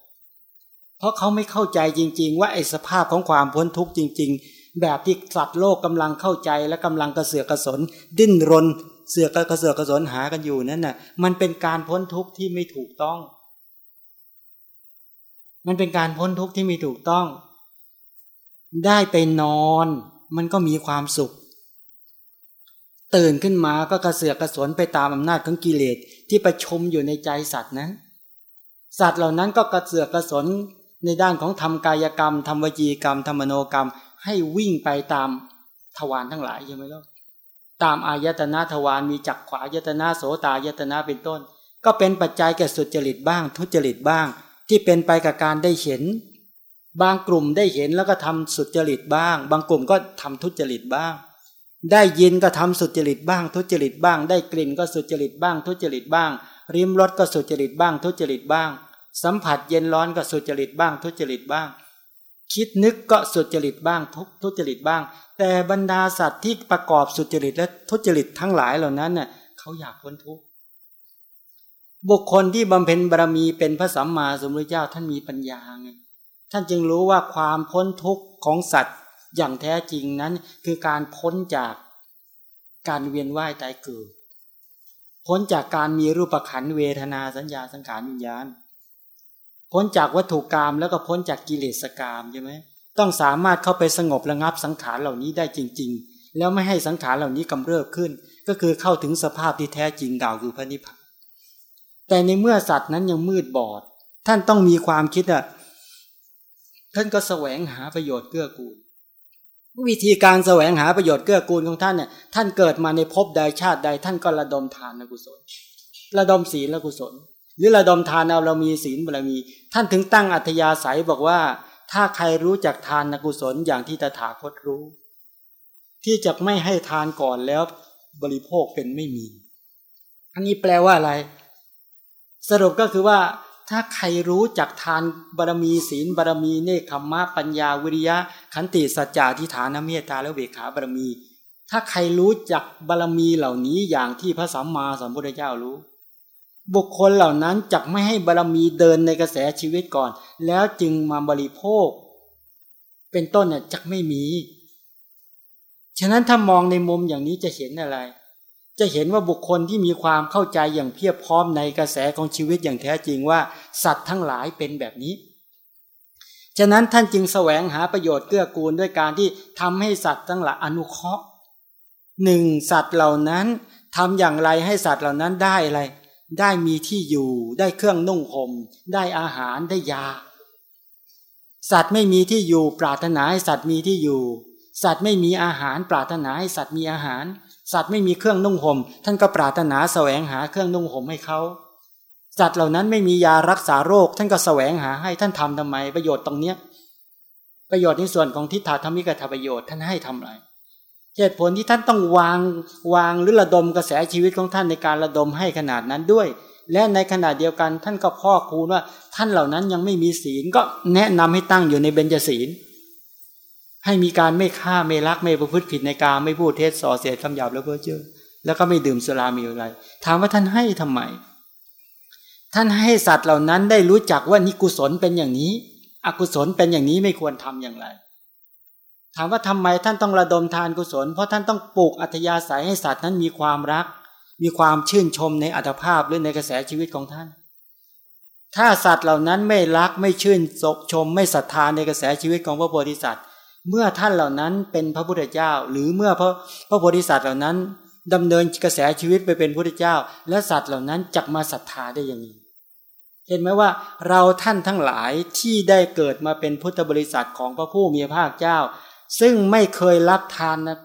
เพราะเขาไม่เข้าใจจริง ๆ ว่าไอ้สภาพของความพ้นทุกข์จริง ๆ แบบที่สัตว์โลกกำลังเข้าใจและกำลังกระเสือกกระสน ดิ้นรน เสือกกระเสือกกระสนหากันอยู่นั่นน่ะ มันเป็นการพ้นทุกข์ที่ไม่ถูกต้อง มันเป็นการพ้นทุกข์ที่ไม่ถูกต้อง ได้ไปนอน มันก็มีความสุข ตื่นขึ้นมาก็กระเสือกกระสนไปตามอำนาจของกิเลสที่ประชมอยู่ในใจสัตว์นั้นสัตว์เหล่านั้นก็กระเสือกกระสนในด้านของทำกายกรรมทำวจีกรรมทำมโนกรรม ให้วิ่งไปตามทวารทั้งหลายใช่ไหมล่ะตามอายตนะทวารมีจักขวายตนะโสตายตนะเป็นต้น ก็เป็นปัจจัยแก่สุจริตบ้าง ทุจริตบ้าง ที่เป็นไปกับการได้เห็น บางกลุ่มได้เห็นแล้วก็ทำสุจริตบ้าง บางกลุ่มก็ทำทุจริตบ้าง ได้ยินก็ทำสุจริตบ้าง ทุจริตบ้าง ได้กลิ่นก็สุจริตบ้าง ทุจริตบ้าง ริมรสก็สุจริตบ้าง ทุจริตบ้าง สัมผัสเย็นร้อนก็สุจริตบ้าง ทุจริตบ้าง คิดนึกก็สุจริตบ้างทุกทุจริตบ้าง แต่บรรดาสัตว์ที่ประกอบสุจริตและทุจริตทั้งหลายเหล่านั้นเน่ะเขาอยากพ้นทุกข์บุคคลที่บำเพ็ญบารมีเป็นพระสัมมาสัมพุทธเจ้าท่านมีปัญญาไงท่านจึงรู้ว่าความพ้นทุกข์ของสัตว์อย่างแท้จริงนั้น คือการพ้นจากการเวียนว่ายตายเกิด พ้นจากการมีรูปขันเวทนาสัญญาสังขารวิญญาณ พ้นจากวัตถุกรรมแล้วก็พ้นจากกิเลสกรรมใช่ไหมต้องสามารถเข้าไปสงบระงับสังขารเหล่านี้ได้จริง ๆ แล้วไม่ให้สังขารเหล่านี้กำเริบขึ้น ก็คือเข้าถึงสภาพที่แท้จริงดาวคือพระนิพพานแต่ในเมื่อสัตว์นั้นยังมืดบอด ท่านต้องมีความคิดอะท่านก็แสวงหาประโยชน์เกื้อกูล วิธีการแสวงหาประโยชน์เกื้อกูลของท่านเนี่ยท่านเกิดมาในภพใดชาติใด ท่านก็ระดมทานกุศล ระดมศีลและกุศล หรือระดมทานเอาเรามีศีลบารมี ท่านถึงตั้งอัธยาศัยบอกว่า ถ้าใครรู้จักทานกุศลอย่างที่ตถาคตรู้ ที่จะไม่ให้ทานก่อนแล้วบริโภคเป็นไม่มี อันนี้แปลว่าอะไร สรุปก็คือว่า ถ้าใครรู้จักทานบารมีศีลบารมีเนคขมมะปัญญาวิริยะ ขันติสัจจะทิฏฐานเมตตาและเวขาบารมี ถ้าใครรู้จักบารมีเหล่านี้อย่างที่พระสัมมาสัมพุทธเจ้ารู้ บุคคลเหล่านั้นจักไม่ให้บารมีเดินในกระแสชีวิตก่อน แล้วจึงมาบริโภค เป็นต้นเนี่ยจักไม่มี ฉะนั้นถ้ามองในมุมอย่างนี้จะเห็นอะไร จะเห็นว่าบุคคลที่มีความเข้าใจอย่างเพียบพร้อมในกระแสของชีวิตอย่างแท้จริงว่า สัตว์ทั้งหลายเป็นแบบนี้ ฉะนั้นท่านจึงแสวงหาประโยชน์เกื้อกูลด้วยการที่ทำให้สัตว์ทั้งหลายอนุเคราะห์หนึ่งสัตว์เหล่านั้นทำอย่างไรให้สัตว์เหล่านั้นได้อะไร ได้มีที่อยู่ ได้เครื่องนุ่งห่ม ได้อาหารได้ยา สัตว์ไม่มีที่อยู่ ปรารถนาให้สัตว์มีที่อยู่ สัตว์ไม่มีอาหาร ปรารถนาให้สัตว์มีอาหาร สัตว์ไม่มีเครื่องนุ่งห่ม ท่านก็ปรารถนาแสวงหาเครื่องนุ่งห่มให้เขาสัตว์เหล่านั้นไม่มียารักษาโรค ท่านก็แสวงหาให้ท่านทำทำไมประโยชน์ตรงเนี้ยประโยชน์ในส่วนของทิฏฐาธรรมิกถาประโยชน์ท่านให้ทำอะไร เหตุผลที่ท่านต้องวางวางหรือระดมกระแสชีวิตของท่านในการระดมให้ขนาดนั้นด้วย และในขณะเดียวกันท่านก็พ่อคูณว่า ท่านเหล่านั้นยังไม่มีศีลก็แนะนำให้ตั้งอยู่ในเบญจศีล ให้มีการไม่ฆ่าไม่ลักไม่ประพฤติผิดในการไม่พูดเท็จส่อเสียดคำหยาบแล้วเพ้อเจ้อแล้วก็ไม่ดื่มสุรามีอะไร ถามว่าท่านให้ทำไม ท่านให้สัตว์เหล่านั้นได้รู้จักว่านิกุศลเป็นอย่างนี้ อกุศลเป็นอย่างนี้ไม่ควรทำอย่างไร ถามว่าทำไมท่านต้องระดมทานกุศล เพราะท่านต้องปลูกอัธยาศัยให้สัตว์นั้นมีความรัก มีความชื่นชมในอัตภาพหรือในกระแสชีวิตของท่าน ถ้าสัตว์เหล่านั้นไม่รักไม่ชื่นชม ไม่ศรัทธาในกระแสชีวิตของพระโพธิสัตว์ เมื่อท่านเหล่านั้นเป็นพระพุทธเจ้า หรือเมื่อพระพระโพธิสัตว์เหล่านั้นดำเนินกระแสชีวิตไปเป็นพุทธเจ้า และสัตว์เหล่านั้นจักมาศรัทธาได้อย่างนี้เห็นไหมว่าเราท่านทั้งหลายที่ได้เกิดมาเป็นพุทธบริษัทของพระผู้มีพระภาคเจ้า ซึ่งไม่เคยรับทานนะ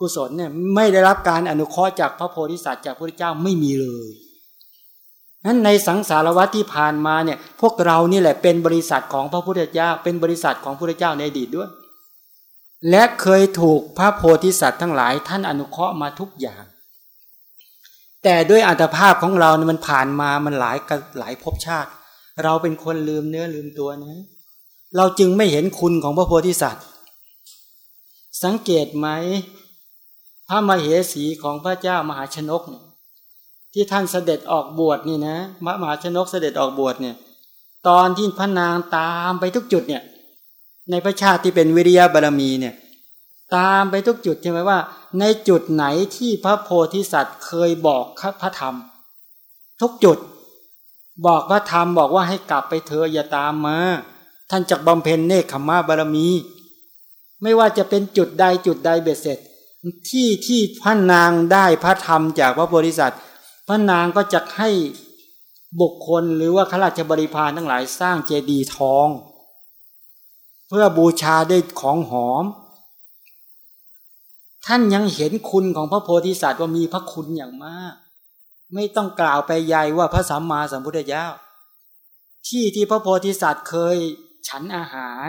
กุศลเนี่ยไม่ได้รับการอนุเคราะห์จากพระโพธิสัตว์จากพระพุทธเจ้าไม่มีเลยนั้นในสังสารวัตที่ผ่านมาเนี่ยพวกเรานี่แหละเป็นบริษัทของพระพุทธเจ้า เป็นบริษัทของพระพุทธเจ้าในอดีตด้วย และเคยถูกพระโพธิสัตว์ทั้งหลายท่านอนุเคราะห์มาทุกอย่าง แต่ด้วยอัตภาพของเราเนี่ยมันผ่านมามันหลายหลายภพชาติ เราเป็นคนลืมเนื้อลืมตัวนะ เราจึงไม่เห็นคุณของพระโพธิสัตว์ สังเกตไหมพระมเหสีของพระเจ้ามหาชนกที่ท่านเสด็จออกบวชนี่นะมมหาชนกเสด็จออกบวชเนี่ยตอนที่พระนางตามไปทุกจุดเนี่ยในพระชาติที่เป็นวิริยะบารมีเนี่ยตามไปทุกจุดใช่ไหมว่า ในจุดไหนที่พระโพธิสัตว์เคยบอกพระธรรม ทุกจุดบอกพระธรรมบอกว่าให้กลับไปเธออย่าตามมา ท่านจักบำเพ็ญเนคขมาบารมี ไม่ว่าจะเป็นจุดใดจุดใดเบ็ดเสร็จ ที่ที่พระนางได้พระธรรมจากพระโพธิสัตว์ พระนางก็จะให้บุคคลหรือว่าข้าราชบริพารทั้งหลายสร้างเจดีย์ทอง เพื่อบูชาด้วยของหอม ท่านยังเห็นคุณของพระโพธิสัตว์ว่ามีพระคุณอย่างมาก ไม่ต้องกล่าวไปใหญ่ว่าพระสัมมาสัมพุทธเจ้าที่ที่พระโพธิสัตว์เคยฉันอาหาร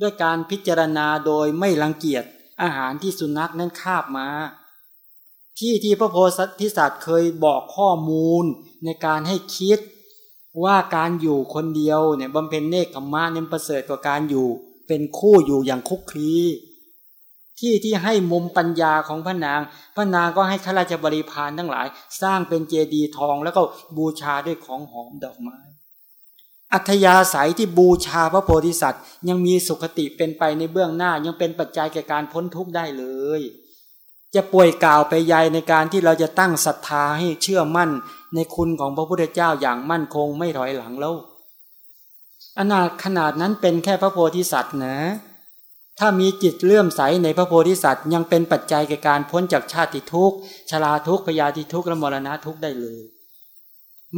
ด้วยการพิจารณาโดยไม่รังเกียจอาหารที่สุนัขนั้นคาบมา ที่ที่พระโพธิสัตว์เคยบอกข้อมูลในการให้คิดว่าการอยู่คนเดียวเนี่ยบำเพ็ญเนคขมะเนี่ยประเสริฐกว่าการอยู่ เป็นคู่อยู่อย่างคุกคีที่ที่ให้มุมปัญญาของพระนาง พระนางก็ให้ข้าราชบริพารทั้งหลาย สร้างเป็นเจดีย์ทองแล้วก็บูชาด้วยของหอมดอกไม้ อัธยาศัยที่บูชาพระโพธิสัตว์ ยังมีสุขติเป็นไปในเบื้องหน้ายังเป็นปัจจัยแก่การพ้นทุกข์ได้เลย จะป่วยกล่าวไปใหญ่ในการที่เราจะตั้งศรัทธาให้เชื่อมั่นในคุณของพระพุทธเจ้าอย่างมั่นคงไม่ถอยหลังแล้วอนาคขนาดนั้นเป็นแค่พระโพธิสัตว์นะ ถ้ามีจิตเลื่อมใสในพระโพธิสัตว์ยังเป็นปัจจัยแก่การพ้นจากชาติทุกข์ชราทุกข์พยาธิทุกข์และมรณะทุกข์ได้เลย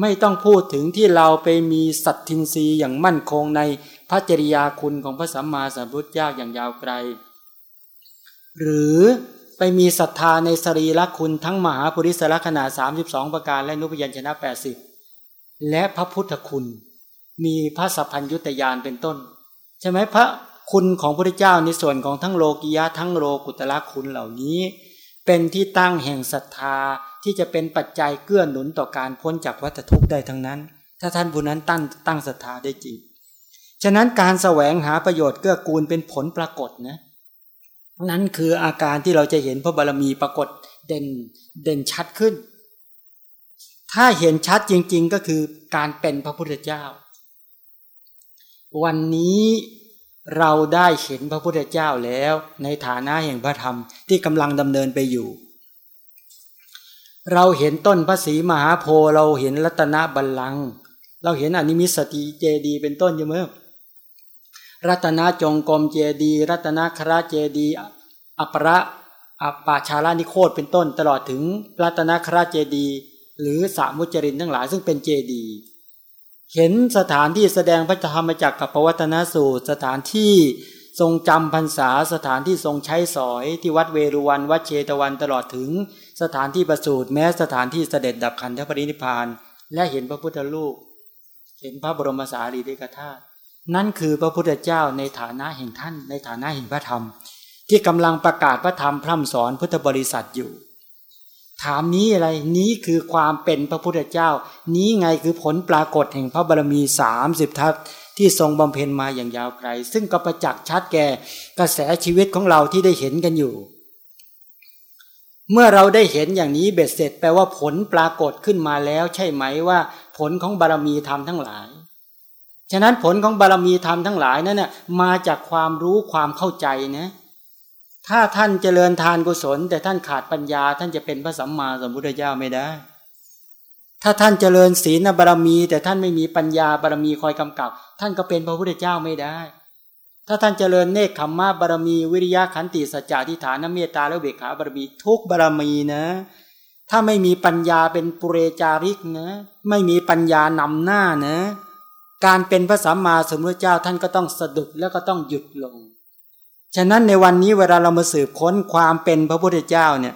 ไม่ต้องพูดถึงที่เราไปมีสัตทินรีอย่างมั่นคงในพระจริยาคุณของพระสัมมาสัมพุทธเจ้าอย่างยาวไกล หรือไปมีศรัทธาในสรีระคุณทั้งมหาปุริสละขนาด32 ประการและนุพยัญชนะ 80 และพระพุทธคุณ มีพระสัพพัญยุตยานเป็นต้น ใช่ไหมพระคุณของพระเจ้าในส่วนของทั้งโลกิยะทั้งโลกุตละคุณเหล่านี้ เป็นที่ตั้งแห่งศรัทธา ที่จะเป็นปัจจัยเกื้อหนุนต่อการพ้นจากวัฏทุกข์ได้ทั้งนั้น ถ้าท่านผู้นั้นตั้งตั้งศรัทธาได้จริง ฉะนั้นการแสวงหาประโยชน์เกื้อกูลเป็นผลปรากฏนะ นั้นคืออาการที่เราจะเห็นพระบารมีปรากฏเด่นเด่นชัดขึ้น ถ้าเห็นชัดจริง ๆ ก็คือการเป็นพระพุทธเจ้า วันนี้เราได้เห็นพระพุทธเจ้าแล้วในฐานะแห่งพระธรรมที่กำลังดำเนินไปอยู่ เราเห็นต้นพระศรีมหาโพธิ์เราเห็นรัตนบัลลังก์เราเห็นอนิมิสติเจดีเป็นต้นใช่ไหมรัตนจงกรมเจดี รัตนคราเจดีอัประอัปปาชาลานิโคตเป็นต้น ตลอดถึงรัตนคราเจดี หรือสามุจรินทั้งหลายซึ่งเป็นเจดี เห็นสถานที่แสดงพระธรรมจักรกับปวัตนสูตร สถานที่ทรงจำพรรษาสถานที่ทรงใช้สอยที่วัดเวรุวันวัดเชตวันตลอดถึง สถานที่ประสูติแม้สถานที่เสด็จดับขันธปรินิพานและเห็นพระพุทธรูปเห็นพระบรมสารีริกธาตุนั่นคือพระพุทธเจ้าในฐานะแห่งท่าน ในฐานะแห่งพระธรรม ที่กำลังประกาศพระธรรมพร่ำสอนพุทธบริษัทอยู่ ถามนี้อะไรนี้คือความเป็นพระพุทธเจ้า นี้ไงคือผลปรากฏแห่งพระบารมีสามสิบทัศที่ทรงบำเพ็ญมาอย่างยาวไกล ซึ่งก็ประจักษ์ชัดแก่กระแสชีวิตของเราที่ได้เห็นกันอยู่ เมื่อเราได้เห็นอย่างนี้เบ็ดเสร็จแปลว่าผลปรากฏขึ้นมาแล้ว ใช่ไหมว่า ผลของบารมีธรรมทั้งหลาย ฉะนั้นผลของบารมีธรรมทั้งหลายนั้นน่ะมาจากความรู้ความเข้าใจนะถ้าท่านเจริญทานกุศล แต่ท่านขาดปัญญา ท่านจะเป็นพระสัมมาสัมพุทธเจ้าไม่ได้ ถ้าท่านเจริญศีลบารมี แต่ท่านไม่มีปัญญาบารมีคอยกำกับ ท่านก็เป็นพระพุทธเจ้าไม่ได้ ถ้าท่านเจริญเนคขมมะบารมีวิริยะขันติสัจจะทิฏฐานเมตตาและเบกขาบารมีทุกบารมีนะ ถ้าไม่มีปัญญาเป็นปุเรจาริกนะ ไม่มีปัญญานำหน้านะ การเป็นพระสัมมาสัมพุทธเจ้าท่านก็ต้องสะดุดแล้วก็ต้องหยุดลง ฉะนั้นในวันนี้เวลาเรามาสืบค้นความเป็นพระพุทธเจ้าเนี่ย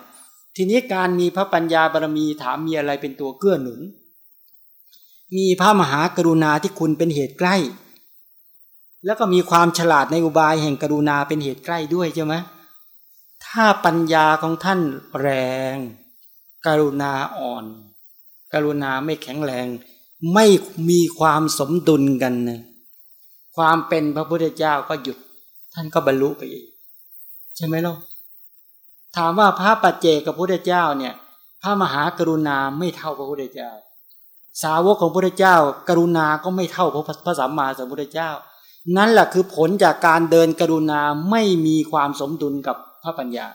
ทีนี้การมีพระปัญญาบารมีถามมีอะไรเป็นตัวเกื้อหนุน มีพระมหากรุณาที่คุณเป็นเหตุใกล้ แล้วก็มีความฉลาดในอุบายแห่งกรุณาเป็นเหตุใกล้ด้วยใช่ไหมถ้าปัญญาของท่านแรง กรุณาอ่อน กรุณาไม่แข็งแรง ไม่มีความสมดุลกันนะความเป็นพระพุทธเจ้าก็หยุด ท่านก็บรรลุไปอีกใช่ไหมล่ะถามว่าพระปัจเจกับพระพุทธเจ้าเนี่ย พระมหากรุณาไม่เท่าพระพุทธเจ้า สาวกของพระพุทธเจ้า กรุณาก็ไม่เท่าพระพระสัมมาสัมพุทธเจ้า นั่นแหละคือผลจากการเดินกรุณาไม่มีความสมดุลกับพระปัญญา